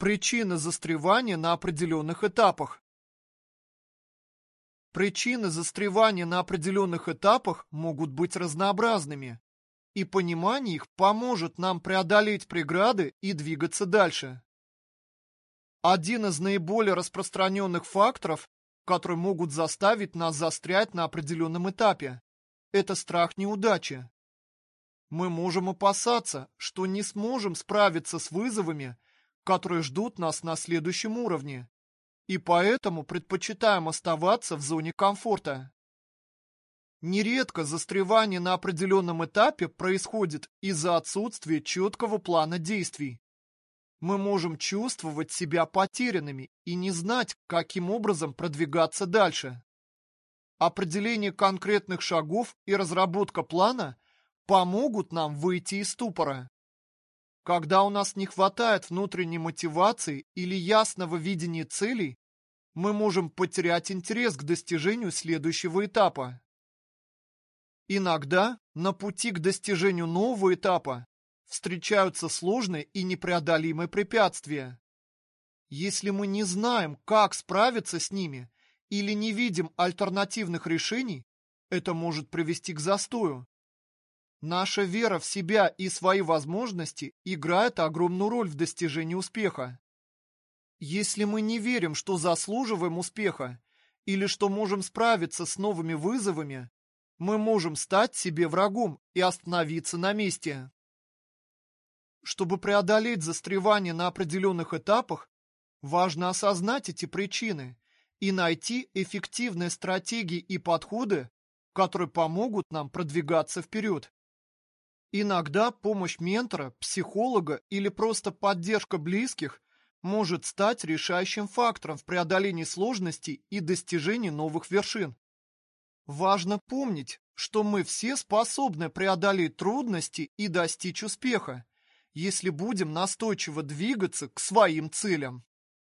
Причины застревания на определенных этапах. Причины застревания на определенных этапах могут быть разнообразными, и понимание их поможет нам преодолеть преграды и двигаться дальше. Один из наиболее распространенных факторов, которые могут заставить нас застрять на определенном этапе, это страх неудачи. Мы можем опасаться, что не сможем справиться с вызовами, которые ждут нас на следующем уровне, и поэтому предпочитаем оставаться в зоне комфорта. Нередко застревание на определенном этапе происходит из-за отсутствия четкого плана действий. Мы можем чувствовать себя потерянными и не знать, каким образом продвигаться дальше. Определение конкретных шагов и разработка плана помогут нам выйти из ступора. Когда у нас не хватает внутренней мотивации или ясного видения целей, мы можем потерять интерес к достижению следующего этапа. Иногда на пути к достижению нового этапа встречаются сложные и непреодолимые препятствия. Если мы не знаем, как справиться с ними, или не видим альтернативных решений, это может привести к застою. Наша вера в себя и свои возможности играет огромную роль в достижении успеха. Если мы не верим, что заслуживаем успеха или что можем справиться с новыми вызовами, мы можем стать себе врагом и остановиться на месте. Чтобы преодолеть застревание на определенных этапах, важно осознать эти причины и найти эффективные стратегии и подходы, которые помогут нам продвигаться вперед. Иногда помощь ментора, психолога или просто поддержка близких может стать решающим фактором в преодолении сложностей и достижении новых вершин. Важно помнить, что мы все способны преодолеть трудности и достичь успеха, если будем настойчиво двигаться к своим целям.